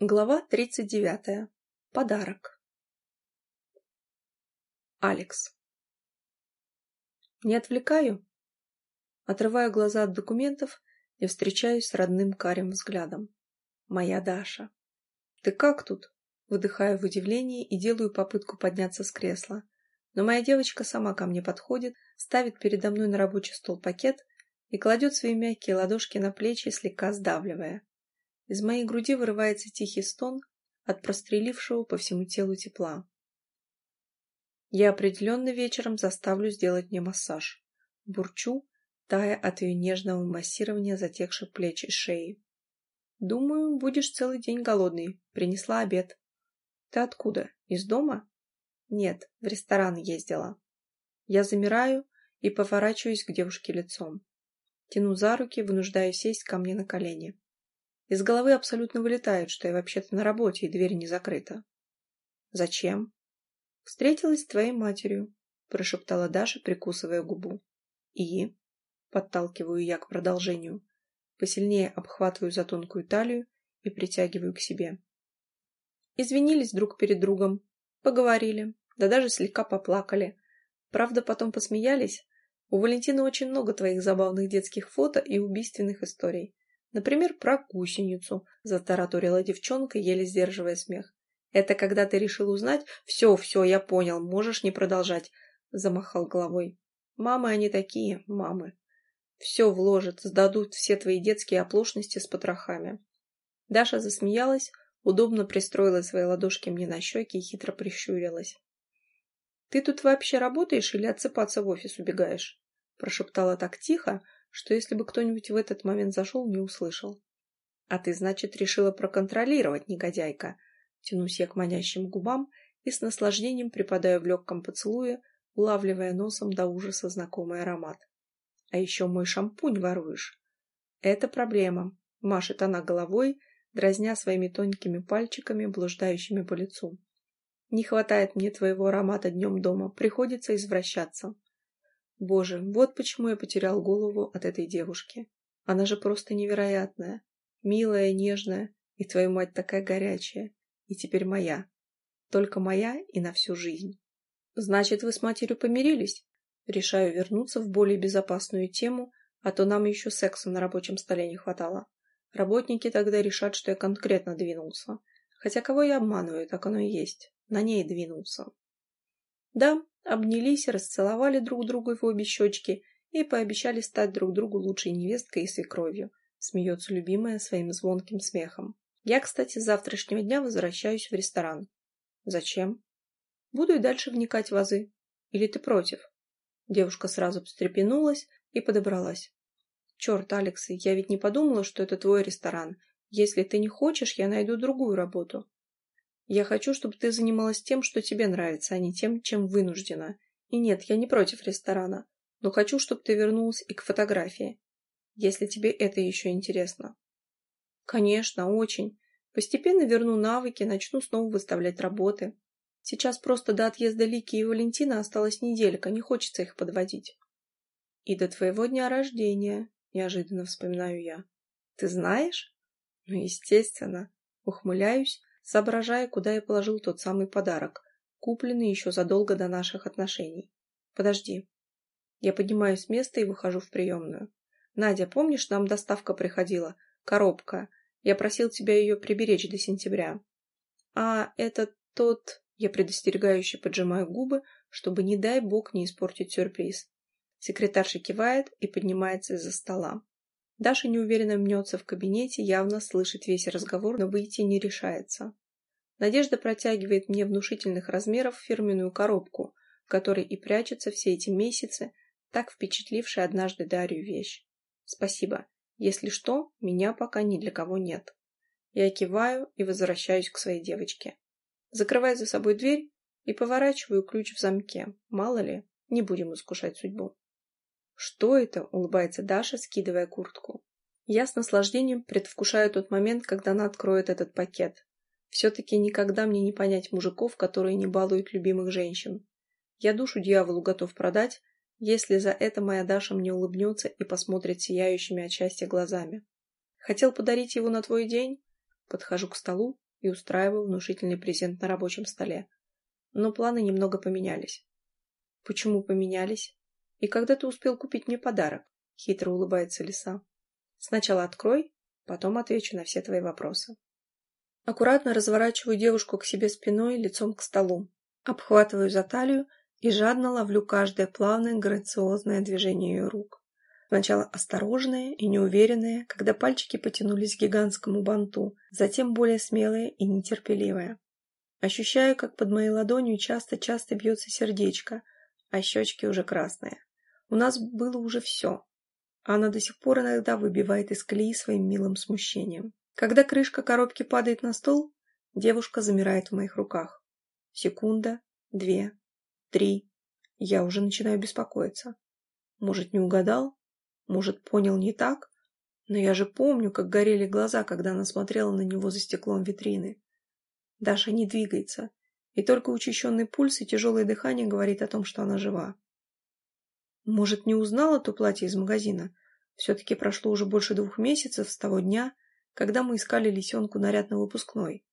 Глава тридцать девятая. Подарок. Алекс. Не отвлекаю? Отрываю глаза от документов и встречаюсь с родным карим взглядом. Моя Даша. Ты как тут? Выдыхаю в удивлении и делаю попытку подняться с кресла. Но моя девочка сама ко мне подходит, ставит передо мной на рабочий стол пакет и кладет свои мягкие ладошки на плечи, слегка сдавливая. Из моей груди вырывается тихий стон от прострелившего по всему телу тепла. Я определенно вечером заставлю сделать мне массаж. Бурчу, тая от ее нежного массирования затекших плеч и шеи. Думаю, будешь целый день голодный. Принесла обед. Ты откуда? Из дома? Нет, в ресторан ездила. Я замираю и поворачиваюсь к девушке лицом. Тяну за руки, вынуждаю сесть ко мне на колени. Из головы абсолютно вылетает, что я вообще-то на работе и дверь не закрыта. «Зачем?» «Встретилась с твоей матерью», — прошептала Даша, прикусывая губу. «И?» — подталкиваю я к продолжению. Посильнее обхватываю за тонкую талию и притягиваю к себе. Извинились друг перед другом, поговорили, да даже слегка поплакали. Правда, потом посмеялись. У Валентины очень много твоих забавных детских фото и убийственных историй. Например, про гусеницу, затараторила девчонка, еле сдерживая смех. Это когда ты решил узнать? Все, все, я понял, можешь не продолжать, замахал головой. Мамы они такие, мамы. Все вложат, сдадут все твои детские оплошности с потрохами. Даша засмеялась, удобно пристроила свои ладошки мне на щеки и хитро прищурилась. «Ты тут вообще работаешь или отсыпаться в офис убегаешь?» Прошептала так тихо, что если бы кто-нибудь в этот момент зашел, не услышал. «А ты, значит, решила проконтролировать, негодяйка?» Тянусь я к манящим губам и с наслаждением припадаю в легком поцелуе, улавливая носом до ужаса знакомый аромат. «А еще мой шампунь воруешь». «Это проблема», — машет она головой, дразня своими тонкими пальчиками, блуждающими по лицу. «Не хватает мне твоего аромата днем дома, приходится извращаться». Боже, вот почему я потерял голову от этой девушки. Она же просто невероятная. Милая, нежная, и твою мать такая горячая. И теперь моя. Только моя и на всю жизнь. Значит, вы с матерью помирились? Решаю вернуться в более безопасную тему, а то нам еще секса на рабочем столе не хватало. Работники тогда решат, что я конкретно двинулся. Хотя кого я обманываю, так оно и есть. На ней двинулся. Да, обнялись, расцеловали друг друга в обе щечки и пообещали стать друг другу лучшей невесткой и свекровью, смеется любимая своим звонким смехом. Я, кстати, с завтрашнего дня возвращаюсь в ресторан. Зачем? Буду и дальше вникать в азы. Или ты против? Девушка сразу встрепенулась и подобралась. Черт, Алекс, я ведь не подумала, что это твой ресторан. Если ты не хочешь, я найду другую работу. Я хочу, чтобы ты занималась тем, что тебе нравится, а не тем, чем вынуждена. И нет, я не против ресторана, но хочу, чтобы ты вернулась и к фотографии, если тебе это еще интересно. Конечно, очень. Постепенно верну навыки, начну снова выставлять работы. Сейчас просто до отъезда Лики и Валентина осталась неделька, не хочется их подводить. И до твоего дня рождения, неожиданно вспоминаю я. Ты знаешь? Ну, естественно. Ухмыляюсь, соображая, куда я положил тот самый подарок, купленный еще задолго до наших отношений. Подожди. Я поднимаюсь с места и выхожу в приемную. Надя, помнишь, нам доставка приходила? Коробка. Я просил тебя ее приберечь до сентября. А это тот... Я предостерегающе поджимаю губы, чтобы, не дай бог, не испортить сюрприз. Секретарша кивает и поднимается из-за стола. Даша неуверенно мнется в кабинете, явно слышит весь разговор, но выйти не решается. Надежда протягивает мне внушительных размеров фирменную коробку, в которой и прячется все эти месяцы, так впечатлившая однажды Дарью вещь. Спасибо. Если что, меня пока ни для кого нет. Я киваю и возвращаюсь к своей девочке. Закрываю за собой дверь и поворачиваю ключ в замке. Мало ли, не будем искушать судьбу. «Что это?» — улыбается Даша, скидывая куртку. Я с наслаждением предвкушаю тот момент, когда она откроет этот пакет. Все-таки никогда мне не понять мужиков, которые не балуют любимых женщин. Я душу дьяволу готов продать, если за это моя Даша мне улыбнется и посмотрит сияющими от счастья глазами. Хотел подарить его на твой день? Подхожу к столу и устраиваю внушительный презент на рабочем столе. Но планы немного поменялись. Почему поменялись? И когда ты успел купить мне подарок? Хитро улыбается лиса. Сначала открой, потом отвечу на все твои вопросы. Аккуратно разворачиваю девушку к себе спиной, лицом к столу. Обхватываю за талию и жадно ловлю каждое плавное, грациозное движение ее рук. Сначала осторожное и неуверенное, когда пальчики потянулись к гигантскому банту, затем более смелое и нетерпеливое. Ощущаю, как под моей ладонью часто-часто бьется сердечко, а щечки уже красные. У нас было уже все. Она до сих пор иногда выбивает из колеи своим милым смущением. Когда крышка коробки падает на стол, девушка замирает в моих руках. Секунда, две, три. Я уже начинаю беспокоиться. Может, не угадал? Может, понял не так? Но я же помню, как горели глаза, когда она смотрела на него за стеклом витрины. Даша не двигается, и только учащенный пульс и тяжелое дыхание говорит о том, что она жива. Может, не узнала то платье из магазина? Все-таки прошло уже больше двух месяцев с того дня, когда мы искали лисенку наряд на выпускной.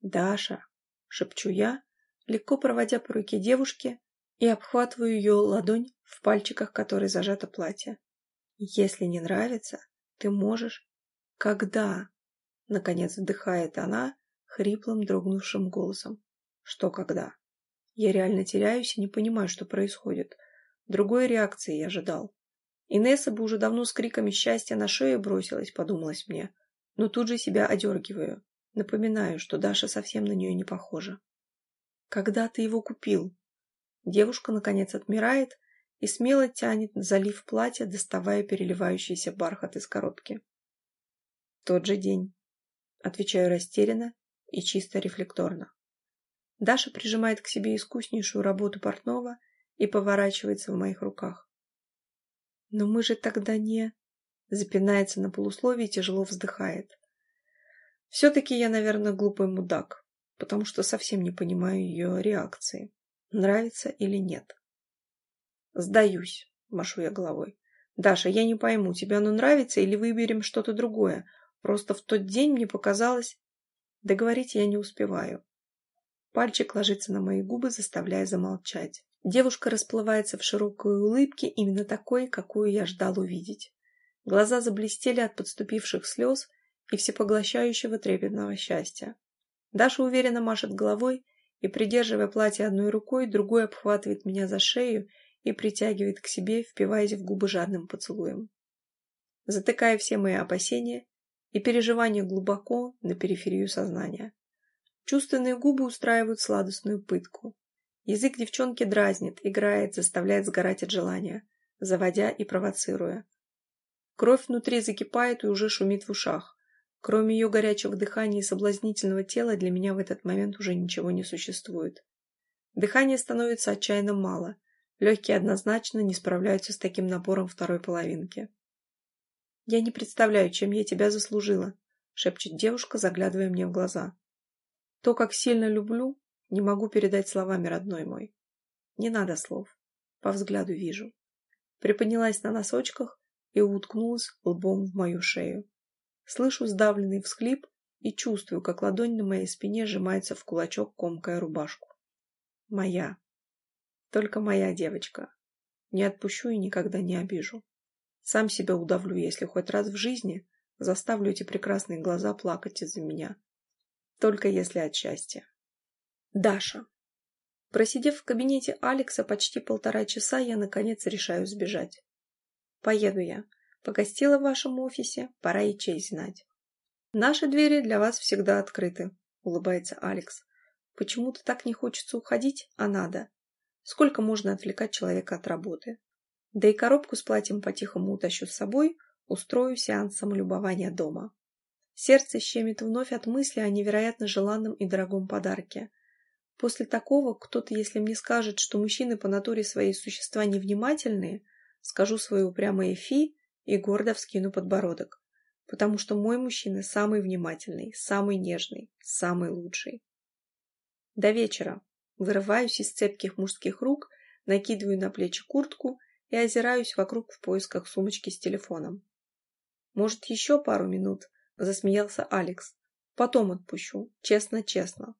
«Даша!» — шепчу я, легко проводя по руке девушки и обхватываю ее ладонь, в пальчиках которой зажато платье. «Если не нравится, ты можешь...» «Когда?» — наконец вдыхает она хриплым, дрогнувшим голосом. «Что когда?» Я реально теряюсь и не понимаю, что происходит. Другой реакции я ожидал. Инесса бы уже давно с криками счастья на шею бросилась, подумалось мне. Но тут же себя одергиваю. Напоминаю, что Даша совсем на нее не похожа. «Когда ты его купил?» Девушка, наконец, отмирает и смело тянет залив платья, доставая переливающийся бархат из коробки. «Тот же день», — отвечаю растерянно и чисто рефлекторно. Даша прижимает к себе искуснейшую работу портного и поворачивается в моих руках. «Но мы же тогда не...» Запинается на полусловие и тяжело вздыхает. Все-таки я, наверное, глупый мудак, потому что совсем не понимаю ее реакции, нравится или нет. Сдаюсь, машу я головой. Даша, я не пойму, тебе оно нравится или выберем что-то другое? Просто в тот день мне показалось... Договорить я не успеваю. Пальчик ложится на мои губы, заставляя замолчать. Девушка расплывается в широкой улыбке, именно такой, какую я ждал увидеть. Глаза заблестели от подступивших слез и всепоглощающего трепетного счастья. Даша уверенно машет головой и, придерживая платье одной рукой, другой обхватывает меня за шею и притягивает к себе, впиваясь в губы жадным поцелуем. Затыкая все мои опасения и переживания глубоко на периферию сознания. Чувственные губы устраивают сладостную пытку. Язык девчонки дразнит, играет, заставляет сгорать от желания, заводя и провоцируя. Кровь внутри закипает и уже шумит в ушах. Кроме ее горячего дыхания и соблазнительного тела для меня в этот момент уже ничего не существует. Дыхания становится отчаянно мало. Легкие однозначно не справляются с таким напором второй половинки. «Я не представляю, чем я тебя заслужила», — шепчет девушка, заглядывая мне в глаза. «То, как сильно люблю, не могу передать словами, родной мой. Не надо слов. По взгляду вижу. Приподнялась на носочках и уткнулась лбом в мою шею. Слышу сдавленный всхлип и чувствую, как ладонь на моей спине сжимается в кулачок, комкая рубашку. Моя. Только моя девочка. Не отпущу и никогда не обижу. Сам себя удавлю, если хоть раз в жизни заставлю эти прекрасные глаза плакать из-за меня. Только если от счастья. Даша. Просидев в кабинете Алекса почти полтора часа, я, наконец, решаю сбежать. Поеду я. Погостила в вашем офисе, пора и честь знать. Наши двери для вас всегда открыты, улыбается Алекс. Почему-то так не хочется уходить, а надо. Сколько можно отвлекать человека от работы? Да и коробку с платьем по-тихому утащу с собой, устрою сеанс самолюбования дома. Сердце щемит вновь от мысли о невероятно желанном и дорогом подарке – После такого кто-то, если мне скажет, что мужчины по натуре своей существа невнимательные, скажу свое упрямое фи и гордо вскину подбородок. Потому что мой мужчина самый внимательный, самый нежный, самый лучший. До вечера. Вырываюсь из цепких мужских рук, накидываю на плечи куртку и озираюсь вокруг в поисках сумочки с телефоном. «Может, еще пару минут?» – засмеялся Алекс. Потом отпущу. Честно-честно.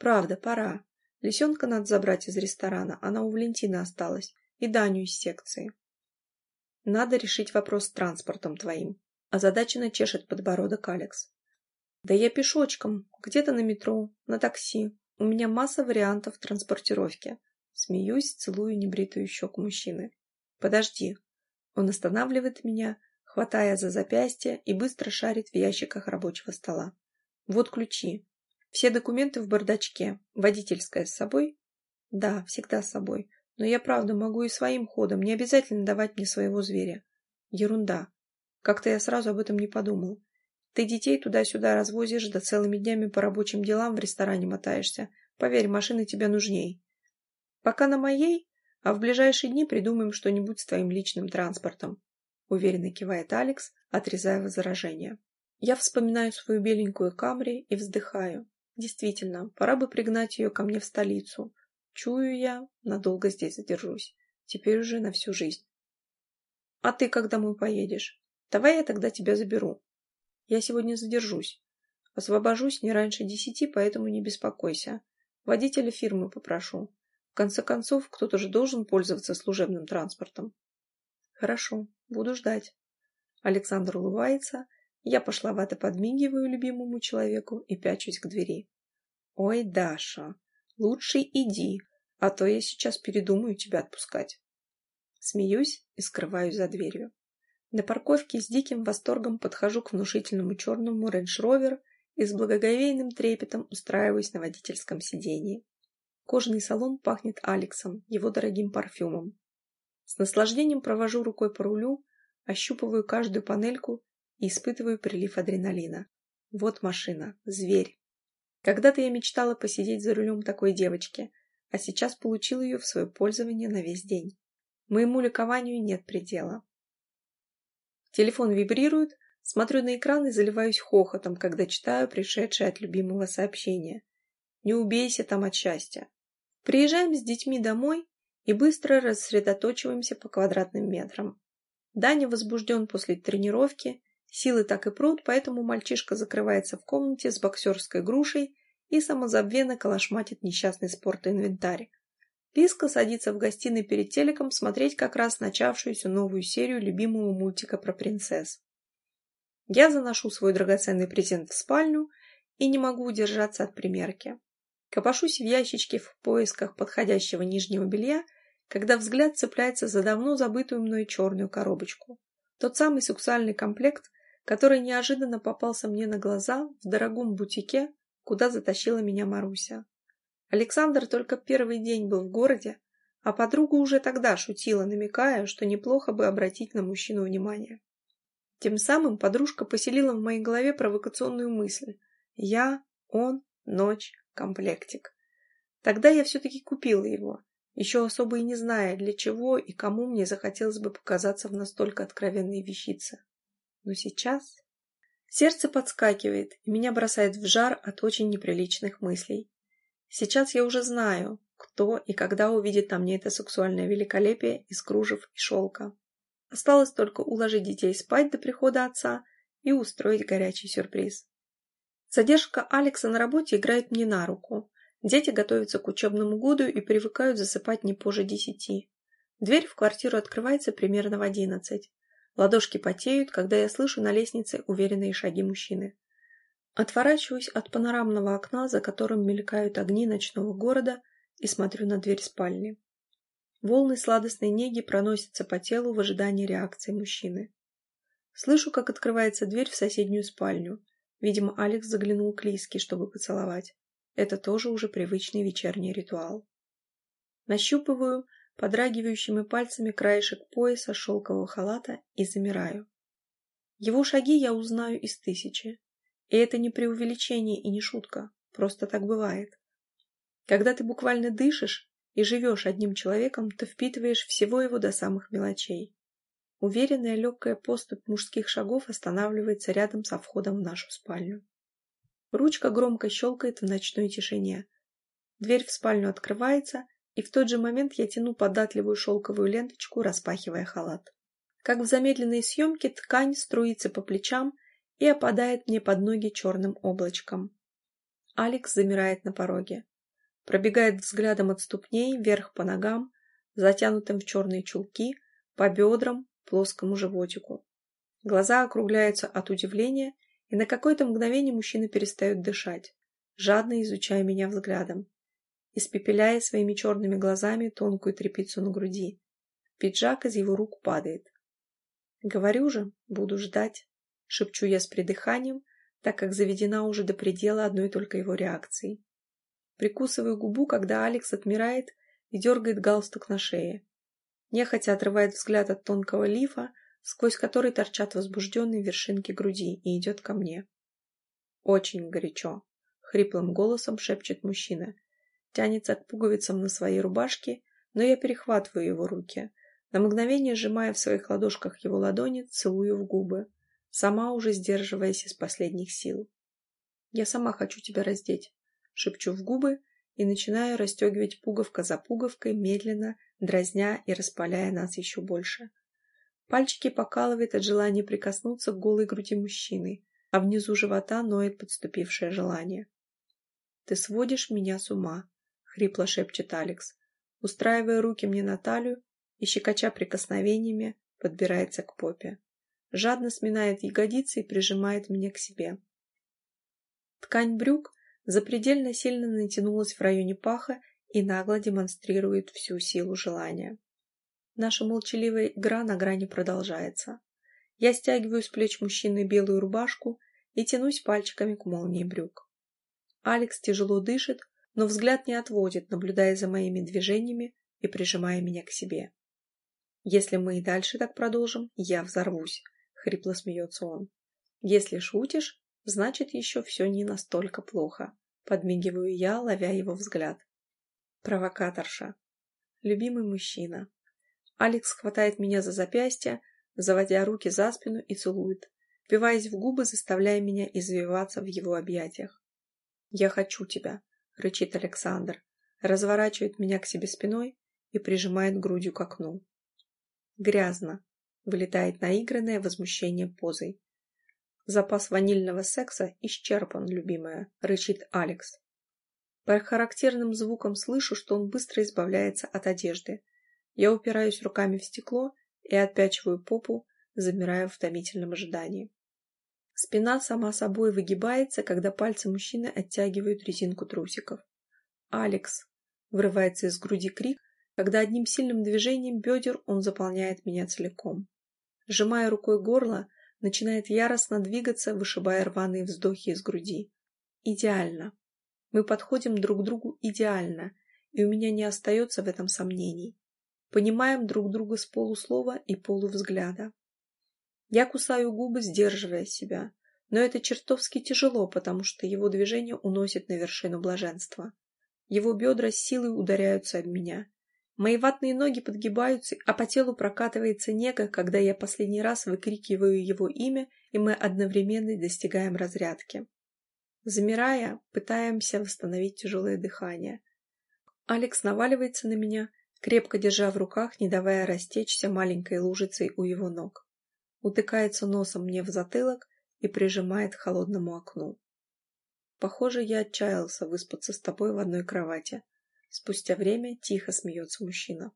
Правда, пора. Лисенка надо забрать из ресторана, она у Валентины осталась. И Даню из секции. Надо решить вопрос с транспортом твоим. Озадаченно чешет подбородок Алекс. Да я пешочком, где-то на метро, на такси. У меня масса вариантов транспортировки. Смеюсь, целую небритую щеку мужчины. Подожди. Он останавливает меня, хватая за запястье и быстро шарит в ящиках рабочего стола. Вот ключи. Все документы в бардачке. Водительская с собой? Да, всегда с собой. Но я правда могу и своим ходом, не обязательно давать мне своего зверя. Ерунда. Как-то я сразу об этом не подумал. Ты детей туда-сюда развозишь, да целыми днями по рабочим делам в ресторане мотаешься. Поверь, машины тебе нужней. Пока на моей, а в ближайшие дни придумаем что-нибудь с твоим личным транспортом. Уверенно кивает Алекс, отрезая возражение. Я вспоминаю свою беленькую Камри и вздыхаю. Действительно, пора бы пригнать ее ко мне в столицу. Чую я, надолго здесь задержусь. Теперь уже на всю жизнь. А ты когда мы поедешь? Давай я тогда тебя заберу. Я сегодня задержусь. Освобожусь не раньше десяти, поэтому не беспокойся. Водителя фирмы попрошу. В конце концов, кто-то же должен пользоваться служебным транспортом. Хорошо, буду ждать. Александр улыбается, я пошловато подмигиваю любимому человеку и пячусь к двери. Ой, Даша, лучше иди, а то я сейчас передумаю тебя отпускать. Смеюсь и скрываюсь за дверью. На парковке с диким восторгом подхожу к внушительному черному рейндж-ровер и с благоговейным трепетом устраиваюсь на водительском сидении. Кожаный салон пахнет Алексом, его дорогим парфюмом. С наслаждением провожу рукой по рулю, ощупываю каждую панельку и испытываю прилив адреналина. Вот машина, зверь. Когда-то я мечтала посидеть за рулем такой девочки, а сейчас получил ее в свое пользование на весь день. Моему ликованию нет предела. Телефон вибрирует, смотрю на экран и заливаюсь хохотом, когда читаю пришедшее от любимого сообщение. Не убейся там от счастья. Приезжаем с детьми домой и быстро рассредоточиваемся по квадратным метрам. Даня возбужден после тренировки, силы так и прут, поэтому мальчишка закрывается в комнате с боксерской грушей и самозабвенно калашматит несчастный спортинвентарь. Лиска садится в гостиной перед телеком смотреть как раз начавшуюся новую серию любимого мультика про принцесс. Я заношу свой драгоценный презент в спальню и не могу удержаться от примерки. Копошусь в ящичке в поисках подходящего нижнего белья, когда взгляд цепляется за давно забытую мной черную коробочку. Тот самый сексуальный комплект, который неожиданно попался мне на глаза в дорогом бутике, куда затащила меня Маруся. Александр только первый день был в городе, а подруга уже тогда шутила, намекая, что неплохо бы обратить на мужчину внимание. Тем самым подружка поселила в моей голове провокационную мысль. Я, он, ночь, комплектик. Тогда я все-таки купила его, еще особо и не зная, для чего и кому мне захотелось бы показаться в настолько откровенной вещице. Но сейчас... Сердце подскакивает, и меня бросает в жар от очень неприличных мыслей. Сейчас я уже знаю, кто и когда увидит на мне это сексуальное великолепие из кружев и шелка. Осталось только уложить детей спать до прихода отца и устроить горячий сюрприз. Задержка Алекса на работе играет мне на руку. Дети готовятся к учебному году и привыкают засыпать не позже десяти. Дверь в квартиру открывается примерно в одиннадцать. Ладошки потеют, когда я слышу на лестнице уверенные шаги мужчины. Отворачиваюсь от панорамного окна, за которым мелькают огни ночного города, и смотрю на дверь спальни. Волны сладостной неги проносятся по телу в ожидании реакции мужчины. Слышу, как открывается дверь в соседнюю спальню. Видимо, Алекс заглянул к Лиске, чтобы поцеловать. Это тоже уже привычный вечерний ритуал. Нащупываю подрагивающими пальцами краешек пояса шелкового халата и замираю. Его шаги я узнаю из тысячи. И это не преувеличение и не шутка, просто так бывает. Когда ты буквально дышишь и живешь одним человеком, то впитываешь всего его до самых мелочей. Уверенная легкая поступь мужских шагов останавливается рядом со входом в нашу спальню. Ручка громко щелкает в ночной тишине. Дверь в спальню открывается, и в тот же момент я тяну податливую шелковую ленточку, распахивая халат. Как в замедленной съемке ткань струится по плечам, и опадает мне под ноги черным облачком. Алекс замирает на пороге. Пробегает взглядом от ступней вверх по ногам, затянутым в черные чулки, по бедрам, плоскому животику. Глаза округляются от удивления, и на какое-то мгновение мужчина перестает дышать, жадно изучая меня взглядом, испепеляя своими черными глазами тонкую тряпицу на груди. Пиджак из его рук падает. «Говорю же, буду ждать», — шепчу я с придыханием, так как заведена уже до предела одной только его реакции. Прикусываю губу, когда Алекс отмирает и дергает галстук на шее. Нехотя отрывает взгляд от тонкого лифа, сквозь который торчат возбужденные вершинки груди, и идет ко мне. «Очень горячо», — хриплым голосом шепчет мужчина. Тянется к пуговицам на своей рубашке, но я перехватываю его руки, на мгновение сжимая в своих ладошках его ладони, целую в губы, сама уже сдерживаясь из последних сил. «Я сама хочу тебя раздеть», — шепчу в губы и начинаю расстегивать пуговка за пуговкой, медленно, дразня и распаляя нас еще больше. Пальчики покалывает от желания прикоснуться к голой груди мужчины, а внизу живота ноет подступившее желание. «Ты сводишь меня с ума», — хрипло шепчет Алекс, устраивая руки мне на талию и, щекоча прикосновениями, подбирается к попе. Жадно сминает ягодицы и прижимает меня к себе. Ткань брюк запредельно сильно натянулась в районе паха и нагло демонстрирует всю силу желания. Наша молчаливая игра на грани продолжается. Я стягиваю с плеч мужчины белую рубашку и тянусь пальчиками к молнии брюк. Алекс тяжело дышит, но взгляд не отводит, наблюдая за моими движениями и прижимая меня к себе. «Если мы и дальше так продолжим, я взорвусь», — хрипло смеется он. «Если шутишь, значит, еще все не настолько плохо», — подмигиваю я, ловя его взгляд. Провокаторша. Любимый мужчина. Алекс хватает меня за запястье, заводя руки за спину и целует, впиваясь в губы, заставляя меня извиваться в его объятиях. «Я хочу тебя», — рычит Александр, разворачивает меня к себе спиной и прижимает грудью к окну. Грязно. Вылетает наигранное возмущение позой. Запас ванильного секса исчерпан, любимая, рычит Алекс. По характерным звукам слышу, что он быстро избавляется от одежды. Я упираюсь руками в стекло и отпячиваю попу, замирая в томительном ожидании. Спина сама собой выгибается, когда пальцы мужчины оттягивают резинку трусиков. «Алекс!» — вырывается из груди крик, когда одним сильным движением бедер он заполняет меня целиком. Сжимая рукой горло, начинает яростно двигаться, вышибая рваные вздохи из груди. Идеально. Мы подходим друг к другу идеально, и у меня не остается в этом сомнений. Понимаем друг друга с полуслова и полувзгляда. Я кусаю губы, сдерживая себя, но это чертовски тяжело, потому что его движение уносит на вершину блаженства. Его бедра силой ударяются об меня. Мои ватные ноги подгибаются, а по телу прокатывается нега, когда я последний раз выкрикиваю его имя, и мы одновременно достигаем разрядки. Замирая, пытаемся восстановить тяжелое дыхание. Алекс наваливается на меня, крепко держа в руках, не давая растечься маленькой лужицей у его ног. Утыкается носом мне в затылок и прижимает к холодному окну. Похоже, я отчаялся выспаться с тобой в одной кровати. Спустя время тихо смеется мужчина.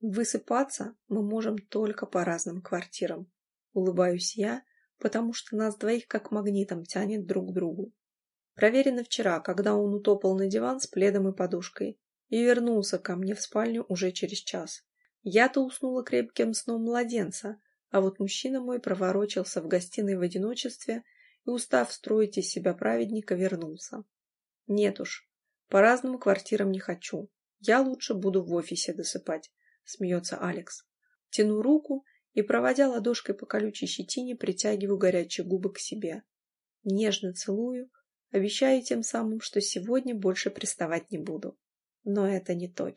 Высыпаться мы можем только по разным квартирам. Улыбаюсь я, потому что нас двоих как магнитом тянет друг к другу. Проверено вчера, когда он утопал на диван с пледом и подушкой, и вернулся ко мне в спальню уже через час. Я-то уснула крепким сном младенца, а вот мужчина мой проворочился в гостиной в одиночестве и, устав строить из себя праведника, вернулся. Нет уж, по разным квартирам не хочу. Я лучше буду в офисе досыпать, смеется Алекс. Тяну руку и, проводя ладошкой по колючей щетине, притягиваю горячие губы к себе. Нежно целую, обещаю тем самым, что сегодня больше приставать не буду. Но это не точно.